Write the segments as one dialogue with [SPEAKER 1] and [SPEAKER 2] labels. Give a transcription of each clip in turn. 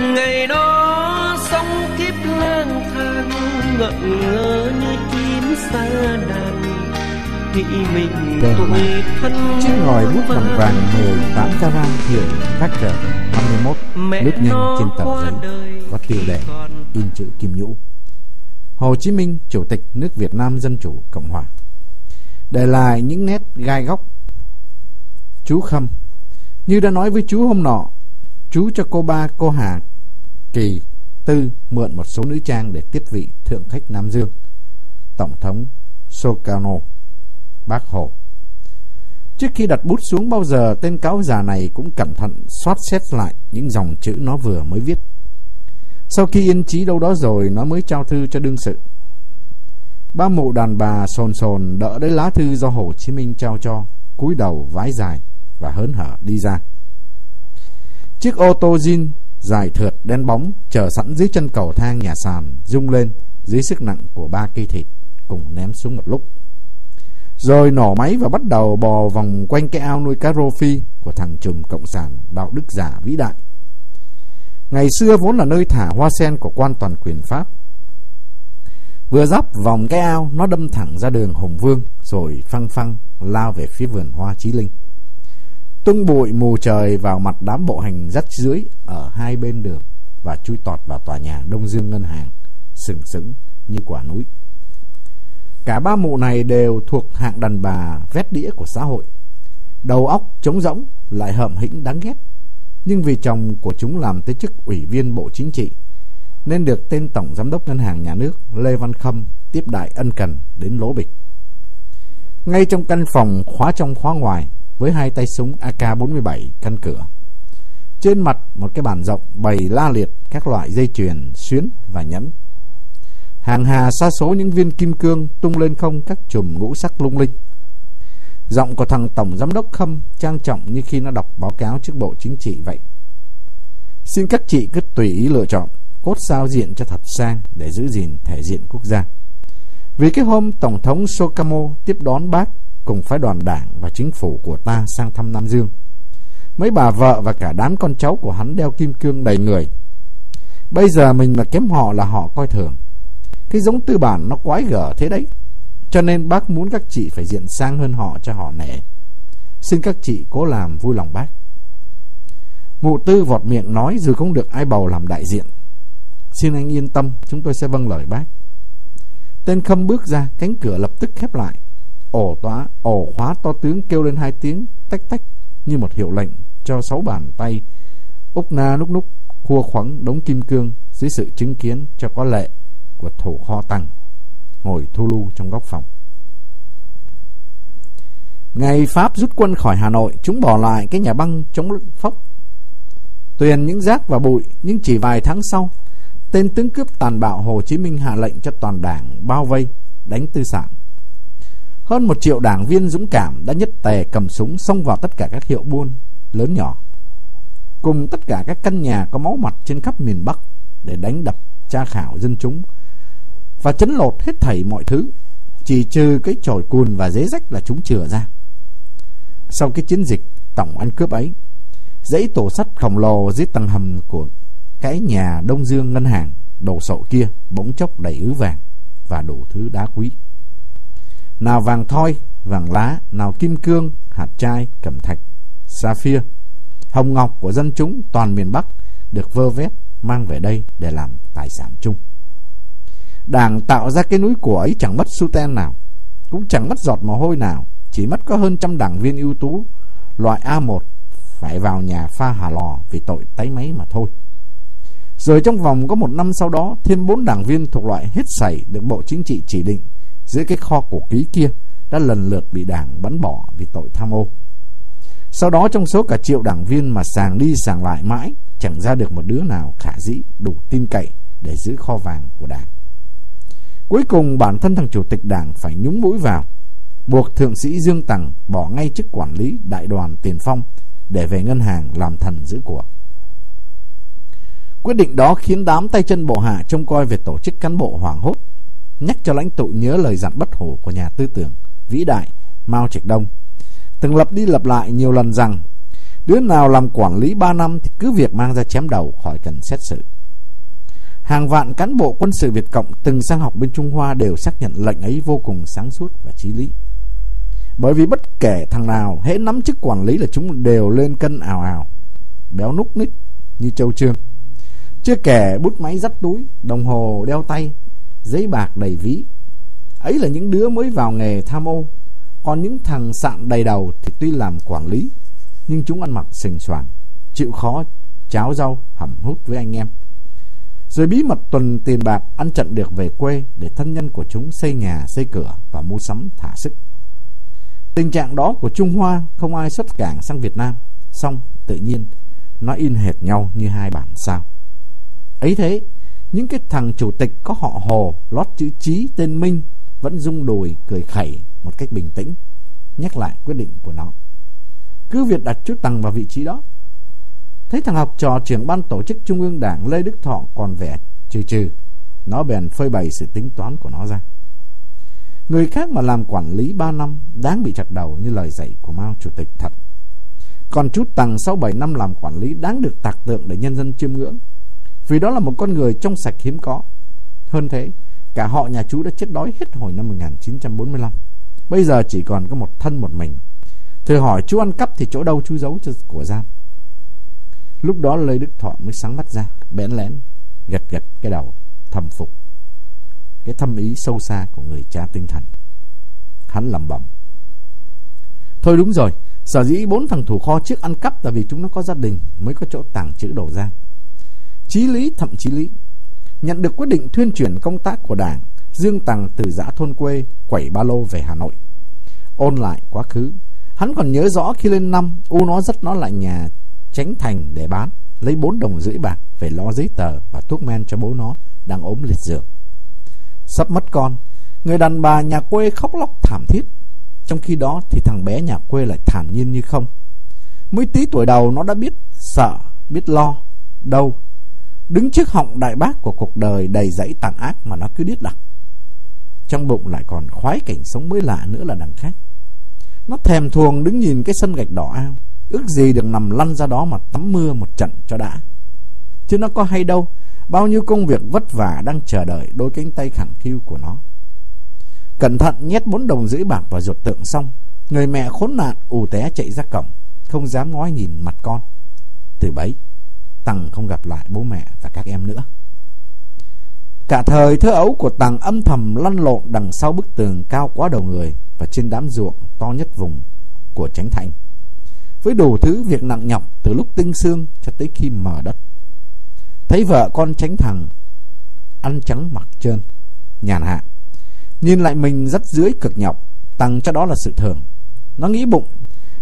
[SPEAKER 1] ngày đó sống kiếp lang thang ngẩn ngơ như chim xa đàn nghĩ mình tuổi thân
[SPEAKER 2] Chiếc ngòi bút bằng vàng 18 carat Vector 21
[SPEAKER 1] Mẹ
[SPEAKER 2] lướt nhanh trên tờ giấy có tiêu đề in chữ kim nhũ. Hồ Chí Minh, Chủ tịch nước Việt Nam Dân Chủ Cộng Hòa. Để lại những nét gai góc. Chú Khâm, như đã nói với chú hôm nọ, chú cho cô ba cô Hà Kỳ Tư mượn một số nữ trang để tiếp vị thượng khách Nam Dương. Tổng thống Sukarno, Bác Hồ. Trước khi đặt bút xuống bao giờ tên cáo già này cũng cẩn thận soát xét lại những dòng chữ nó vừa mới viết. Sau khi yên trí đâu đó rồi nó mới trao thư cho đương sự. Ba mụ đàn bà sồn sồn đỡ lấy lá thư do Hồ Chí Minh trao cho, cúi đầu vái dài và hớn hở đi ra. Chiếc ô tô zin dài thượt đen bóng chờ sẵn dưới chân cầu thang nhà sàn rung lên dưới sức nặng của ba cây thịt cùng ném xuống một lúc. Rồi nổ máy và bắt đầu bò vòng quanh cái ao nuôi cá rô phi của thằng trùm cộng sản đạo đức giả vĩ đại. Ngày xưa vốn là nơi thả hoa sen của quan toàn quyền Pháp. Vừa dắp vòng cái ao, nó đâm thẳng ra đường hồng Vương, rồi phăng phăng lao về phía vườn hoa Chí Linh. Tung bụi mù trời vào mặt đám bộ hành dắt dưới ở hai bên đường và chui tọt vào tòa nhà Đông Dương Ngân hàng, sừng sững như quả núi. Cả ba mụ này đều thuộc hạng đàn bà vét đĩa của xã hội. Đầu óc trống rỗng, lại hợm hĩnh đáng ghét nhưng vì chồng của chúng làm tới chức ủy viên Bộ Chính trị, nên được tên Tổng Giám đốc Ngân hàng Nhà nước Lê Văn Khâm tiếp đại ân cần đến lỗ bịch. Ngay trong căn phòng khóa trong khóa ngoài với hai tay súng AK-47 căn cửa. Trên mặt một cái bàn rộng bày la liệt các loại dây chuyền, xuyến và nhẫn. Hàng hà xa số những viên kim cương tung lên không các chùm ngũ sắc lung linh. Giọng của thằng Tổng Giám đốc Khâm trang trọng như khi nó đọc báo cáo trước Bộ Chính trị vậy. Xin các chị cứ tùy ý lựa chọn, cốt sao diện cho thật sang để giữ gìn thể diện quốc gia. Vì cái hôm Tổng thống Sokamo tiếp đón bác cùng phái đoàn đảng và chính phủ của ta sang thăm Nam Dương. Mấy bà vợ và cả đám con cháu của hắn đeo kim cương đầy người. Bây giờ mình mà kém họ là họ coi thường. Cái giống tư bản nó quái gở thế đấy. Cho nên bác muốn các chị phải diện sang hơn họ cho họ nể. Xin các chị cố làm vui lòng bác. Mụ tư vọt miệng nói dù không được ai bầu làm đại diện. Xin anh yên tâm, chúng tôi sẽ vâng lời bác. Tên khâm bước ra, cánh cửa lập tức khép lại. Ổ tóa, ổ khóa to tiếng kêu lên hai tiếng, tách tách, như một hiệu lệnh cho sáu bàn tay. Úc na lúc núc, khua khoắng đống kim cương dưới sự chứng kiến cho có lệ của thủ kho tăng ngồi thu lưu trong góc phòng. Ngày Pháp rút quân khỏi Hà Nội, chúng bỏ lại cái nhà băng chống phốc. Tuyền những rác và bụi, nhưng chỉ vài tháng sau, tên tướng cướp tàn bạo Hồ Chí Minh hạ lệnh cho toàn đảng bao vây, đánh tư sản. Hơn một triệu đảng viên dũng cảm đã nhất tề cầm súng xông vào tất cả các hiệu buôn, lớn nhỏ. Cùng tất cả các căn nhà có máu mặt trên khắp miền Bắc để đánh đập, tra khảo dân chúng và chấn lột hết thảy mọi thứ, chỉ trừ cái chổi cùn và dế rách là chúng chừa ra. Sau cái chiến dịch tổng ăn cướp ấy, dãy tổ sắt khổng lồ dưới tầng hầm của cái nhà Đông Dương ngân hàng đồ sộ kia bỗng chốc đầy ứ vàng và đủ thứ đá quý. Nào vàng thoi, vàng lá, nào kim cương, hạt trai, cẩm thạch, sapphire, hồng ngọc của dân chúng toàn miền Bắc được vơ vét mang về đây để làm tài sản chung. Đảng tạo ra cái núi của ấy chẳng mất xu ten nào, cũng chẳng mất giọt mồ hôi nào, chỉ mất có hơn trăm đảng viên ưu tú, loại A1 phải vào nhà pha hà lò vì tội tái máy mà thôi. Rồi trong vòng có một năm sau đó, thêm bốn đảng viên thuộc loại hết sảy được Bộ Chính trị chỉ định dưới cái kho cổ ký kia đã lần lượt bị đảng bắn bỏ vì tội tham ô. Sau đó trong số cả triệu đảng viên mà sàng đi sàng lại mãi, chẳng ra được một đứa nào khả dĩ đủ tin cậy để giữ kho vàng của đảng. Cuối cùng bản thân thằng chủ tịch đảng phải nhúng mũi vào, buộc thượng sĩ Dương Tằng bỏ ngay chức quản lý đại đoàn tiền phong để về ngân hàng làm thần giữ của. Quyết định đó khiến đám tay chân bộ hạ trông coi về tổ chức cán bộ hoảng hốt, nhắc cho lãnh tụ nhớ lời dặn bất hủ của nhà tư tưởng vĩ đại Mao Trạch Đông. Từng lập đi lập lại nhiều lần rằng đứa nào làm quản lý 3 năm thì cứ việc mang ra chém đầu khỏi cần xét xử. Hàng vạn cán bộ quân sự Việt Cộng từng sang học bên Trung Hoa đều xác nhận lệnh ấy vô cùng sáng suốt và trí lý. Bởi vì bất kể thằng nào hễ nắm chức quản lý là chúng đều lên cân ào ào, béo núc ních như châu trương. Chưa kể bút máy dắt túi, đồng hồ đeo tay, giấy bạc đầy ví. Ấy là những đứa mới vào nghề tham ô. Còn những thằng sạn đầy đầu thì tuy làm quản lý, nhưng chúng ăn mặc sình soạng, chịu khó cháo rau hầm hút với anh em. Rồi bí mật tuần tiền bạc ăn trận được về quê để thân nhân của chúng xây nhà, xây cửa và mua sắm thả sức. Tình trạng đó của Trung Hoa không ai xuất cảng sang Việt Nam, xong tự nhiên nó in hệt nhau như hai bản sao. Ấy thế, những cái thằng chủ tịch có họ Hồ lót chữ trí tên Minh vẫn rung đùi cười khẩy một cách bình tĩnh, nhắc lại quyết định của nó. Cứ việc đặt chú Tằng vào vị trí đó. Thấy thằng học trò trưởng ban tổ chức Trung ương Đảng Lê Đức Thọ còn vẻ trừ trừ, nó bèn phơi bày sự tính toán của nó ra. Người khác mà làm quản lý 3 năm đáng bị chặt đầu như lời dạy của Mao Chủ tịch thật. Còn chú Tằng sau 7 năm làm quản lý đáng được tạc tượng để nhân dân chiêm ngưỡng. Vì đó là một con người trong sạch hiếm có. Hơn thế, cả họ nhà chú đã chết đói hết hồi năm 1945. Bây giờ chỉ còn có một thân một mình. Thử hỏi chú ăn cắp thì chỗ đâu chú giấu cho của giam. Lúc đó Lê Đức Thọ mới sáng mắt ra, bẽn lén, gật gật cái đầu, thầm phục. Cái thâm ý sâu xa của người cha tinh thần. Hắn lầm bẩm. Thôi đúng rồi, sở dĩ bốn thằng thủ kho trước ăn cắp là vì chúng nó có gia đình mới có chỗ tàng trữ đồ giam. Chí lý thậm chí lý. Nhận được quyết định thuyên chuyển công tác của đảng, Dương Tằng từ giã thôn quê quẩy ba lô về Hà Nội. Ôn lại quá khứ, hắn còn nhớ rõ khi lên năm, U nó rất nó lại nhà tránh thành để bán, lấy bốn đồng rưỡi bạc về lo giấy tờ và thuốc men cho bố nó đang ốm liệt giường. Sắp mất con, người đàn bà nhà quê khóc lóc thảm thiết. Trong khi đó thì thằng bé nhà quê lại thản nhiên như không. Mới tí tuổi đầu nó đã biết sợ, biết lo. Đâu, đứng trước họng đại bác của cuộc đời đầy dẫy tàn ác mà nó cứ điếc đặc. Trong bụng lại còn khoái cảnh sống mới lạ nữa là đằng khác. Nó thèm thuồng đứng nhìn cái sân gạch đỏ ao, ước gì được nằm lăn ra đó mà tắm mưa một trận cho đã. Chứ nó có hay đâu, bao nhiêu công việc vất vả đang chờ đợi đôi cánh tay khẳng khiu của nó. Cẩn thận nhét bốn đồng rưỡi bạc vào ruột tượng xong, người mẹ khốn nạn ù té chạy ra cổng, không dám ngói nhìn mặt con. Từ bấy, Tằng không gặp lại bố mẹ và các em nữa. Cả thời thơ ấu của Tằng âm thầm lăn lộn đằng sau bức tường cao quá đầu người và trên đám ruộng to nhất vùng của Tránh Thành. Với đủ thứ việc nặng nhọc từ lúc tinh xương cho tới khi mở đất. Thấy vợ con Tránh Thằng ăn trắng mặc trơn, nhàn hạ. Nhìn lại mình rất dưới cực nhọc, Tằng cho đó là sự thường. Nó nghĩ bụng,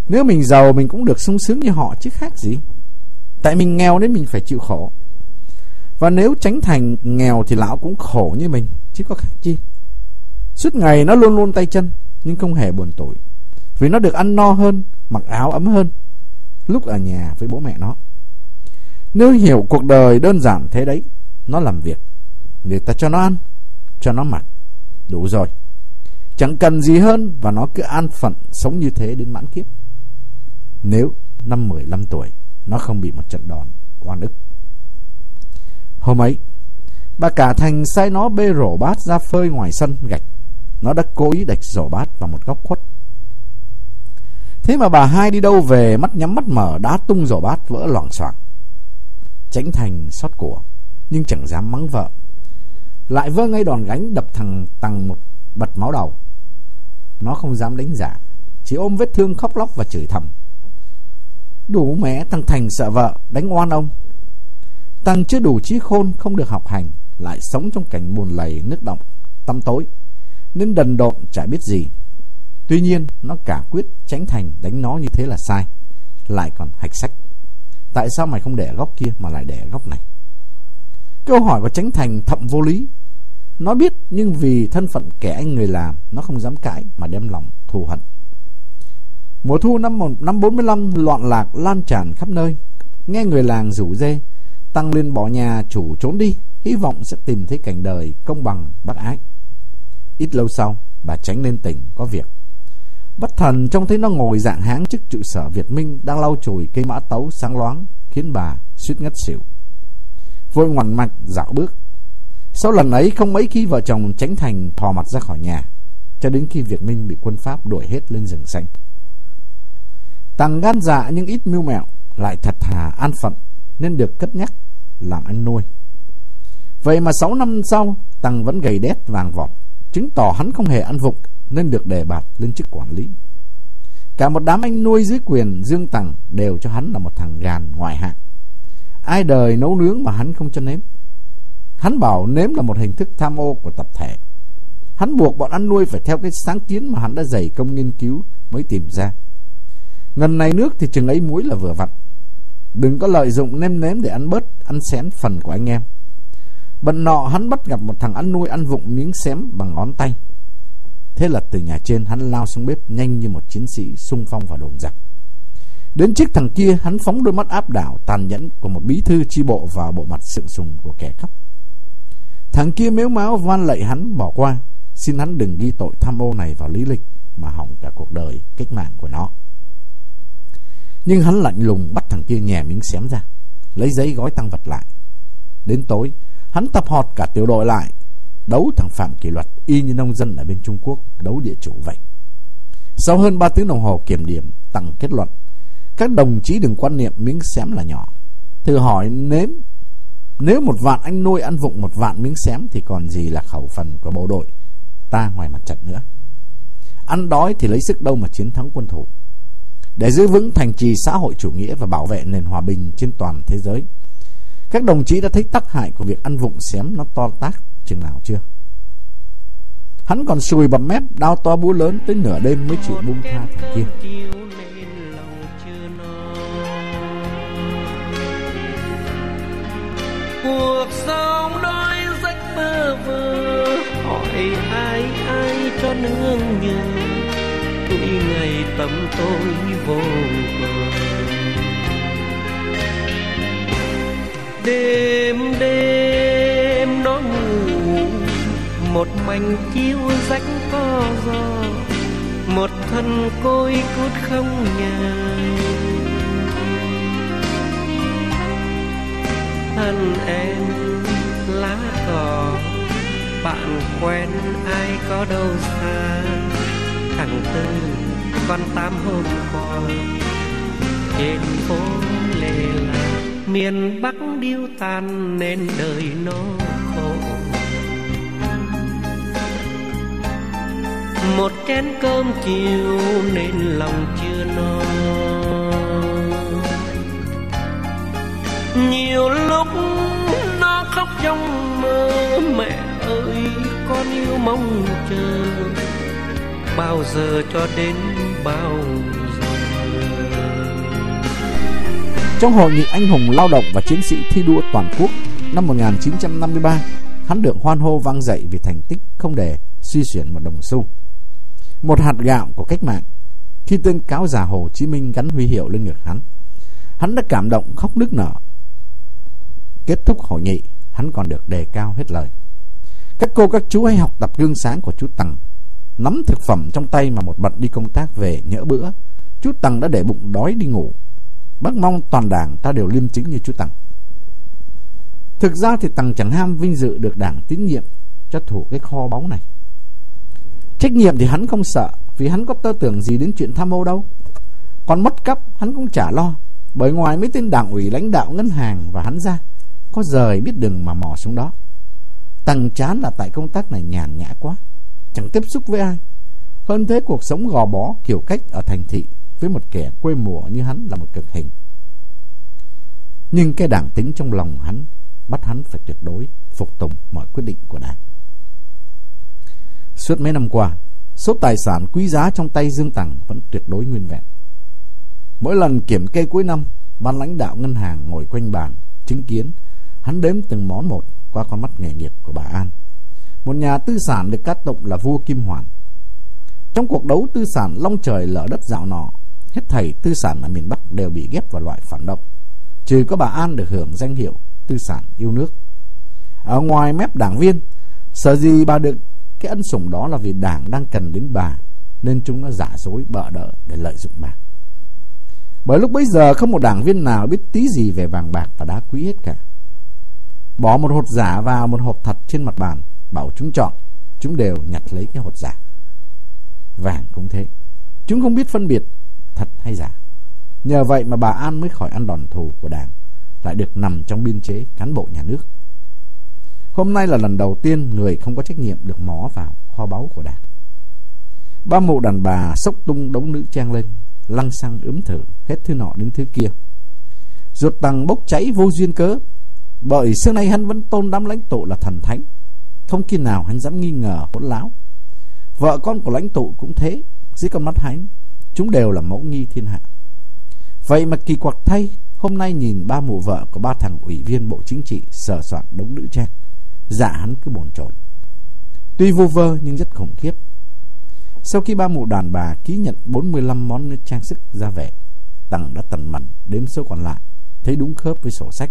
[SPEAKER 2] nếu mình giàu mình cũng được sung sướng như họ chứ khác gì. Tại mình nghèo nên mình phải chịu khổ. Và nếu tránh thành nghèo Thì lão cũng khổ như mình, Chứ có khác chi. Suốt ngày nó luôn luôn tay chân, Nhưng không hề buồn tội. Vì nó được ăn no hơn, Mặc áo ấm hơn, Lúc ở nhà với bố mẹ nó. Nếu hiểu cuộc đời đơn giản thế đấy, Nó làm việc. Người ta cho nó ăn, Cho nó mặc. Đủ rồi. Chẳng cần gì hơn Và nó cứ an phận sống như thế đến mãn kiếp. Nếu năm 15 tuổi nó không bị một trận đòn oan ức. Hôm ấy, bà cả thành sai nó bê rổ bát ra phơi ngoài sân gạch. Nó đã cố ý đạch rổ bát vào một góc khuất. Thế mà bà hai đi đâu về mắt nhắm mắt mở đá tung rổ bát vỡ loảng xoảng. Tránh thành xót của, nhưng chẳng dám mắng vợ. Lại vơ ngay đòn gánh đập thằng Tăng một bật máu đầu. Nó không dám đánh giả, chỉ ôm vết thương khóc lóc và chửi thầm. Đủ mẹ thằng Thành sợ vợ, Đánh oan ông. Tăng chưa đủ trí khôn, không được học hành, Lại sống trong cảnh buồn lầy, nước động, Tăm tối. Nên đần độn, chả biết gì. Tuy nhiên, nó cả quyết tránh Thành đánh nó như thế là sai. Lại còn hạch sách. Tại sao mày không để góc kia mà lại để góc này? Câu hỏi của Tránh Thành thậm vô lý. Nó biết, nhưng vì thân phận kẻ anh người làm, Nó không dám cãi mà đem lòng thù hận. Mùa thu năm năm 45 loạn lạc lan tràn khắp nơi. Nghe người làng rủ dê, Tăng lên bỏ nhà chủ trốn đi, hy vọng sẽ tìm thấy cảnh đời công bằng bác ái. Ít lâu sau, bà tránh lên tỉnh có việc. Bất thần trông thấy nó ngồi dạng háng trước trụ sở Việt Minh đang lau chùi cây mã tấu sáng loáng, khiến bà suýt ngất xỉu. Vội ngoằn mạch dạo bước. Sau lần ấy không mấy khi vợ chồng tránh thành thò mặt ra khỏi nhà, cho đến khi Việt Minh bị quân Pháp đuổi hết lên rừng xanh. Tăng gan dạ nhưng ít mưu mẹo, lại thật thà an phận nên được cất nhắc làm anh nuôi. Vậy mà 6 năm sau, Tăng vẫn gầy đét vàng vọt, chứng tỏ hắn không hề ăn vụng nên được đề bạt lên chức quản lý. Cả một đám anh nuôi dưới quyền Dương Tằng đều cho hắn là một thằng gàn ngoại hạng. Ai đời nấu nướng mà hắn không cho nếm. Hắn bảo nếm là một hình thức tham ô của tập thể. Hắn buộc bọn ăn nuôi phải theo cái sáng kiến mà hắn đã dày công nghiên cứu mới tìm ra. Ngần này nước thì chừng ấy muối là vừa vặn. Đừng có lợi dụng nêm nếm để ăn bớt, ăn xén phần của anh em. Bận nọ hắn bắt gặp một thằng ăn nuôi ăn vụng miếng xém bằng ngón tay. Thế là từ nhà trên hắn lao xuống bếp nhanh như một chiến sĩ xung phong vào đồn giặc. Đến trước thằng kia hắn phóng đôi mắt áp đảo tàn nhẫn của một bí thư chi bộ vào bộ mặt sượng sùng của kẻ cắp. Thằng kia mếu máu van lạy hắn bỏ qua, xin hắn đừng ghi tội tham ô này vào lý lịch mà hỏng cả cuộc đời cách mạng của nó. Nhưng hắn lạnh lùng bắt thằng kia nhè miếng xém ra, lấy giấy gói tăng vật lại. Đến tối, hắn tập họp cả tiểu đội lại, đấu thằng phạm kỷ luật y như nông dân ở bên Trung Quốc đấu địa chủ vậy. Sau hơn 3 tiếng đồng hồ kiểm điểm, tăng kết luận, các đồng chí đừng quan niệm miếng xém là nhỏ. Thử hỏi nếu nếu một vạn anh nuôi ăn vụng một vạn miếng xém thì còn gì là khẩu phần của bộ đội ta ngoài mặt trận nữa. Ăn đói thì lấy sức đâu mà chiến thắng quân thủ. Để giữ vững thành trì xã hội chủ nghĩa và bảo vệ nền hòa bình trên toàn thế giới. Các đồng chí đã thấy tác hại của việc ăn vụng xém nó to tác chừng nào chưa? Hắn còn sùi bầm mép, đau to búa lớn tới nửa đêm mới chịu buông tha thằng kia.
[SPEAKER 1] Cuộc sống đôi giấc mơ vơ Hỏi ai ai cho nương nhường mỗi ngày tâm tôi vô bờ Đêm đêm nó ngủ, Một mảnh chiếu rách co giò Một thân côi cút không nhà thân em lá cỏ, bạn quen ai có đâu xa thằng tư con tám hôm qua. Trên phố lề là miền bắc điêu tàn nên đời nó khổ. Một chén cơm chiều nên lòng chưa no. Nhiều lúc nó khóc trong mơ, mẹ ơi, con yêu mong chờ bao giờ cho đến bao giờ
[SPEAKER 2] trong hội nghị anh hùng lao động và chiến sĩ thi đua toàn quốc năm 1953 hắn được hoan hô vang dậy vì thành tích không để suy xuyển một đồng xu một hạt gạo của cách mạng khi tên cáo già Hồ Chí Minh gắn huy hiệu lên ngực hắn hắn đã cảm động khóc nức nở Kết thúc hội nghị, hắn còn được đề cao hết lời. Các cô các chú hãy học tập gương sáng của chú Tằng. Nắm thực phẩm trong tay mà một bận đi công tác về nhỡ bữa. Chú Tằng đã để bụng đói đi ngủ. Bác mong toàn đảng ta đều liêm chính như chú Tằng. Thực ra thì Tằng chẳng ham vinh dự được đảng tín nhiệm cho thủ cái kho báu này. Trách nhiệm thì hắn không sợ vì hắn có tơ tưởng gì đến chuyện tham ô đâu. Còn mất cắp hắn cũng chả lo bởi ngoài mấy tên đảng ủy lãnh đạo ngân hàng và hắn ra có rời biết đừng mà mò xuống đó. Tằng chán là tại công tác này nhàn nhã quá, chẳng tiếp xúc với ai. Hơn thế cuộc sống gò bó kiểu cách ở thành thị với một kẻ quê mùa như hắn là một cực hình. Nhưng cái đảng tính trong lòng hắn bắt hắn phải tuyệt đối phục tùng mọi quyết định của đảng. Suốt mấy năm qua, số tài sản quý giá trong tay Dương Tằng vẫn tuyệt đối nguyên vẹn. Mỗi lần kiểm kê cuối năm, ban lãnh đạo ngân hàng ngồi quanh bàn, chứng kiến Hắn đếm từng món một qua con mắt nghề nghiệp của bà An. Một nhà tư sản được cát tụng là vua Kim Hoàn. Trong cuộc đấu tư sản long trời lở đất dạo nọ, hết thầy tư sản ở miền Bắc đều bị ghép vào loại phản động. Trừ có bà An được hưởng danh hiệu tư sản yêu nước. Ở ngoài mép đảng viên, sở gì bà được cái ân sủng đó là vì đảng đang cần đến bà, nên chúng nó giả dối bợ đỡ để lợi dụng bà. Bởi lúc bấy giờ không một đảng viên nào biết tí gì về vàng bạc và đá quý hết cả. Bỏ một hột giả vào một hộp thật trên mặt bàn, bảo chúng chọn, chúng đều nhặt lấy cái hột giả. Vàng cũng thế. Chúng không biết phân biệt thật hay giả. Nhờ vậy mà bà An mới khỏi ăn đòn thù của đảng, lại được nằm trong biên chế cán bộ nhà nước. Hôm nay là lần đầu tiên người không có trách nhiệm được mó vào kho báu của đảng. Ba mụ đàn bà sốc tung đống nữ trang lên, lăng xăng ướm thử hết thứ nọ đến thứ kia. Ruột tăng bốc cháy vô duyên cớ, bởi xưa nay hắn vẫn tôn đám lãnh tụ là thần thánh. Không khi nào hắn dám nghi ngờ hỗn láo. Vợ con của lãnh tụ cũng thế, dưới con mắt hắn, chúng đều là mẫu nghi thiên hạ. Vậy mà kỳ quặc thay, hôm nay nhìn ba mụ vợ của ba thằng ủy viên Bộ Chính trị sờ soạn đống nữ trang, dạ hắn cứ bồn chồn. Tuy vô vơ nhưng rất khủng khiếp. Sau khi ba mụ đàn bà ký nhận 45 món nữ trang sức ra về, Tằng đã tần mẩn đếm số còn lại, thấy đúng khớp với sổ sách.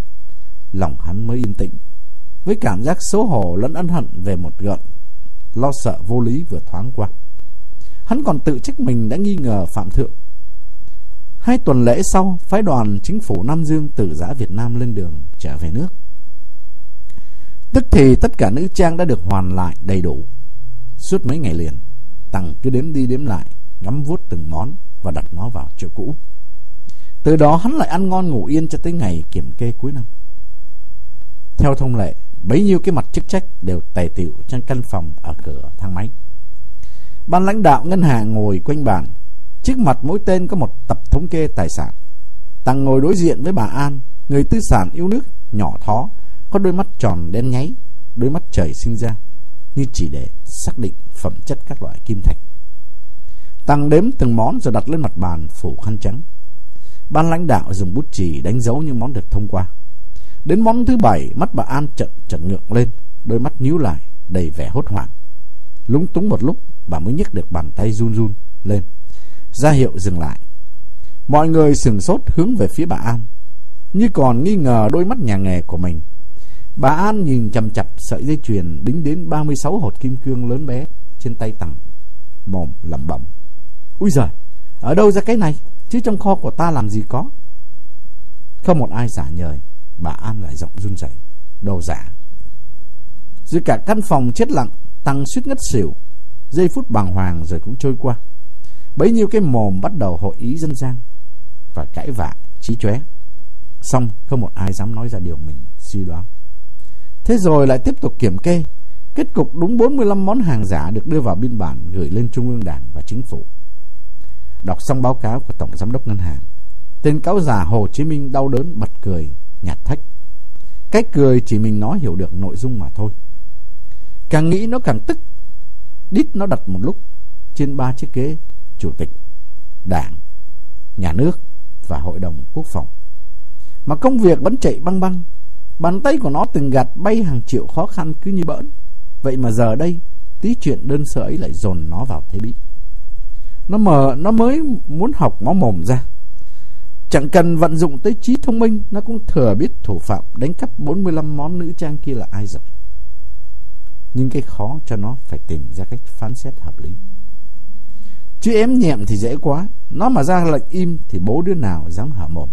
[SPEAKER 2] Lòng hắn mới yên tĩnh, với cảm giác xấu hổ lẫn ân hận về một gợn, lo sợ vô lý vừa thoáng qua. Hắn còn tự trách mình đã nghi ngờ Phạm Thượng. Hai tuần lễ sau, phái đoàn chính phủ Nam Dương từ giã Việt Nam lên đường trở về nước. Tức thì tất cả nữ trang đã được hoàn lại đầy đủ. Suốt mấy ngày liền, Tằng cứ đếm đi đếm lại, ngắm vuốt từng món và đặt nó vào chỗ cũ. Từ đó hắn lại ăn ngon ngủ yên cho tới ngày kiểm kê cuối năm. Theo thông lệ, bấy nhiêu cái mặt chức trách đều tề tựu trong căn phòng ở cửa thang máy. Ban lãnh đạo ngân hàng ngồi quanh bàn, trước mặt mỗi tên có một tập thống kê tài sản. Tăng ngồi đối diện với bà An, người tư sản yêu nước, nhỏ thó, có đôi mắt tròn đen nháy, đôi mắt trời sinh ra, như chỉ để xác định phẩm chất các loại kim thạch. Tăng đếm từng món rồi đặt lên mặt bàn phủ khăn trắng. Ban lãnh đạo dùng bút chì đánh dấu những món được thông qua. Đến món thứ bảy, mắt bà An trận trận ngượng lên, đôi mắt nhíu lại, đầy vẻ hốt hoảng. Lúng túng một lúc, bà mới nhấc được bàn tay run run lên, ra hiệu dừng lại. Mọi người sừng sốt hướng về phía bà An, như còn nghi ngờ đôi mắt nhà nghề của mình. Bà An nhìn chầm chập sợi dây chuyền đính đến 36 hột kim cương lớn bé trên tay tặng, mồm lẩm bẩm. Úi giời, ở đâu ra cái này, chứ trong kho của ta làm gì có. Không một ai giả nhời, bà An lại giọng run rẩy, đồ giả. giữa cả căn phòng chết lặng, Tăng suýt ngất xỉu, giây phút bàng hoàng rồi cũng trôi qua. Bấy nhiêu cái mồm bắt đầu hội ý dân gian và cãi vã, trí chóe. Xong không một ai dám nói ra điều mình suy đoán. Thế rồi lại tiếp tục kiểm kê. Kết cục đúng 45 món hàng giả được đưa vào biên bản gửi lên Trung ương Đảng và Chính phủ. Đọc xong báo cáo của Tổng Giám đốc Ngân hàng, tên cáo giả Hồ Chí Minh đau đớn bật cười, nhạt thách. Cách cười chỉ mình nó hiểu được nội dung mà thôi. Càng nghĩ nó càng tức. Đít nó đặt một lúc trên ba chiếc ghế chủ tịch, đảng, nhà nước và hội đồng quốc phòng. Mà công việc vẫn chạy băng băng. Bàn tay của nó từng gạt bay hàng triệu khó khăn cứ như bỡn. Vậy mà giờ đây, tí chuyện đơn sơ ấy lại dồn nó vào thế bị. Nó mờ, nó mới muốn học máu mồm ra. Chẳng cần vận dụng tới trí thông minh, nó cũng thừa biết thủ phạm đánh cắp 45 món nữ trang kia là ai rồi. Nhưng cái khó cho nó phải tìm ra cách phán xét hợp lý. Chứ ém nhẹm thì dễ quá, nó mà ra lệnh im thì bố đứa nào dám hở mồm.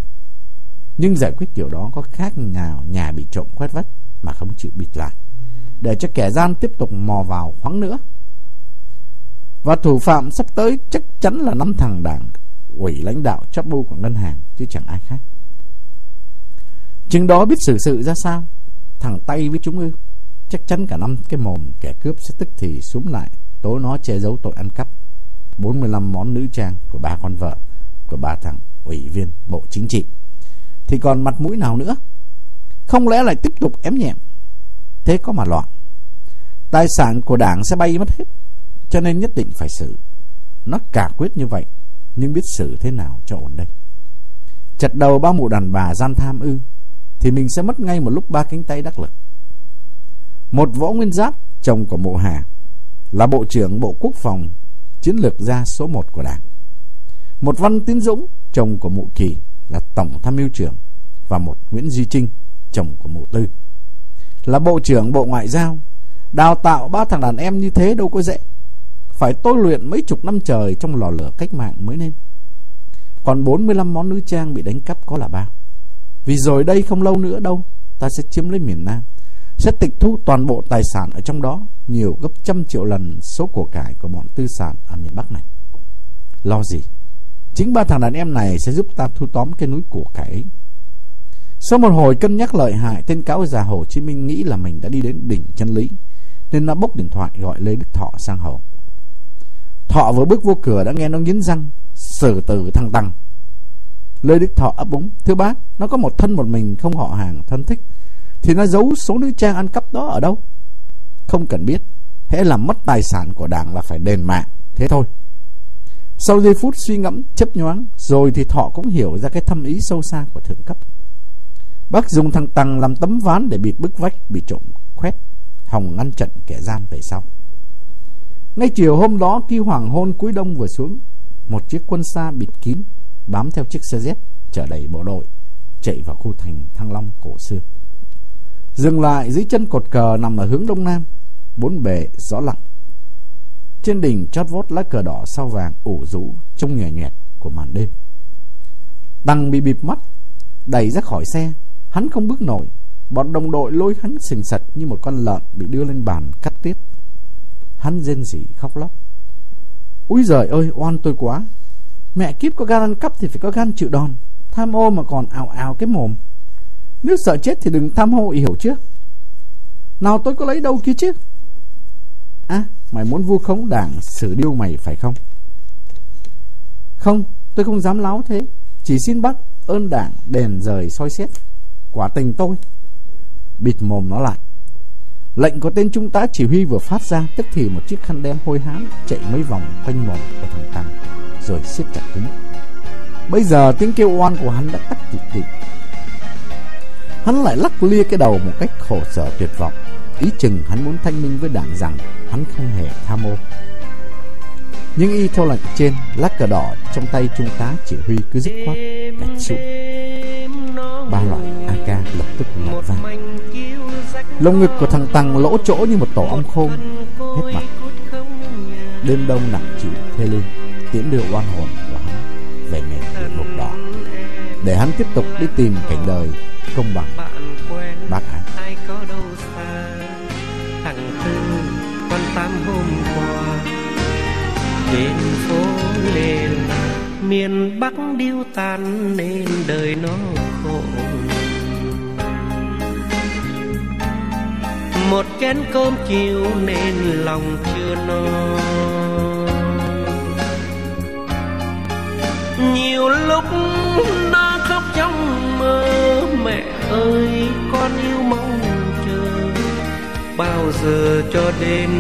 [SPEAKER 2] Nhưng giải quyết kiểu đó có khác nào nhà bị trộm quét vắt mà không chịu bịt lại. Để cho kẻ gian tiếp tục mò vào khoáng nữa. Và thủ phạm sắp tới chắc chắn là năm thằng đảng ủy lãnh đạo chấp bu của ngân hàng chứ chẳng ai khác. Chừng đó biết xử sự ra sao, thằng tay với chúng ư. Chắc chắn cả năm cái mồm kẻ cướp sẽ tức thì súng lại, tố nó che giấu tội ăn cắp. 45 món nữ trang của ba con vợ, của ba thằng ủy viên Bộ Chính trị. Thì còn mặt mũi nào nữa? Không lẽ lại tiếp tục ém nhẹm? Thế có mà loạn. Tài sản của đảng sẽ bay mất hết, cho nên nhất định phải xử. Nó cả quyết như vậy, nhưng biết xử thế nào cho ổn định. Chặt đầu ba mụ đàn bà gian tham ư, thì mình sẽ mất ngay một lúc ba cánh tay đắc lực. Một võ nguyên giáp, chồng của mộ Hà, là Bộ trưởng Bộ Quốc phòng, chiến lược gia số 1 của Đảng. Một Văn Tiến Dũng, chồng của mụ Kỳ, là Tổng tham mưu trưởng, và một Nguyễn Duy Trinh, chồng của mụ tư. Là bộ trưởng bộ ngoại giao, đào tạo ba thằng đàn em như thế đâu có dễ. Phải tôi luyện mấy chục năm trời trong lò lửa cách mạng mới nên. Còn 45 món nữ trang bị đánh cắp có là bao. Vì rồi đây không lâu nữa đâu, ta sẽ chiếm lấy miền Nam. Sẽ tịch thu toàn bộ tài sản ở trong đó, nhiều gấp trăm triệu lần số của cải của bọn tư sản ở miền Bắc này. Lo gì? Chính ba thằng đàn em này sẽ giúp ta thu tóm cái núi của cải ấy. Sau một hồi cân nhắc lợi hại, tên cáo già Hồ Chí Minh nghĩ là mình đã đi đến đỉnh chân lý, nên đã bốc điện thoại gọi Lê Đức Thọ sang hầu. Thọ vừa bước vô cửa đã nghe nó nghiến răng, sử tử thăng tăng. Lê Đức Thọ ấp úng, thưa bác, nó có một thân một mình không họ hàng thân thích, thì nó giấu số nữ trang ăn cắp đó ở đâu? Không cần biết, hễ làm mất tài sản của đảng là phải đền mạng, thế thôi. Sau giây phút suy ngẫm chấp nhoáng, rồi thì Thọ cũng hiểu ra cái thâm ý sâu xa của thượng cấp. Bác dùng thằng Tăng làm tấm ván để bịt bức vách bị trộm khoét, hòng ngăn chặn kẻ gian về sau. Ngay chiều hôm đó khi hoàng hôn cuối đông vừa xuống, một chiếc quân xa bịt kín bám theo chiếc xe Z chở đầy bộ đội chạy vào khu thành Thăng Long cổ xưa. Dừng lại dưới chân cột cờ nằm ở hướng đông nam, bốn bề gió lặng. Trên đỉnh chót vót lá cờ đỏ sao vàng ủ rũ trong nhòe nhòe của màn đêm. Tăng bị bịp mắt, đẩy ra khỏi xe, hắn không bước nổi. Bọn đồng đội lôi hắn sình sật như một con lợn bị đưa lên bàn cắt tiết. Hắn rên rỉ khóc lóc. Úi giời ơi, oan tôi quá. Mẹ kiếp có gan ăn cắp thì phải có gan chịu đòn. Tham ô mà còn ảo ảo cái mồm. Nếu sợ chết thì đừng tham ô hiểu chứ. Nào tôi có lấy đâu kia chứ. À, mày muốn vu khống đảng xử điêu mày phải không? Không, tôi không dám láo thế. Chỉ xin bác ơn đảng đền rời soi xét. Quả tình tôi. Bịt mồm nó lại. Lệnh của tên trung tá chỉ huy vừa phát ra, Tức thì một chiếc khăn đen hôi hám Chạy mấy vòng quanh mồm của thằng Tăng Rồi siết chặt cứng. Bây giờ tiếng kêu oan của hắn đã tắt tịt tịt. Hắn lại lắc lia cái đầu một cách khổ sở tuyệt vọng. Ý chừng hắn muốn thanh minh với đảng rằng Hắn không hề tham ô. Nhưng y theo lệnh trên Lá cờ đỏ trong tay trung tá chỉ huy cứ dứt khoát cả xuống Ba loại AK lập tức nổ vang. Lông ngực của thằng Tăng lỗ chỗ như một tổ ong khôn Hết mặt. Đêm đông nặng chịu thê lương. Tiễn đưa oan hồn của hắn Về miền địa ngục đỏ. Để hắn tiếp tục đi tìm cảnh đời, Công bằng. Bác ai
[SPEAKER 1] Thằng Tư con tám hôm qua, Trên phố lên, Miền Bắc điêu tàn Nên đời nó khổ một chén cơm chiều nên lòng chưa no nhiều lúc nó khóc trong mơ, mẹ ơi, con yêu mong chờ bao giờ cho đến?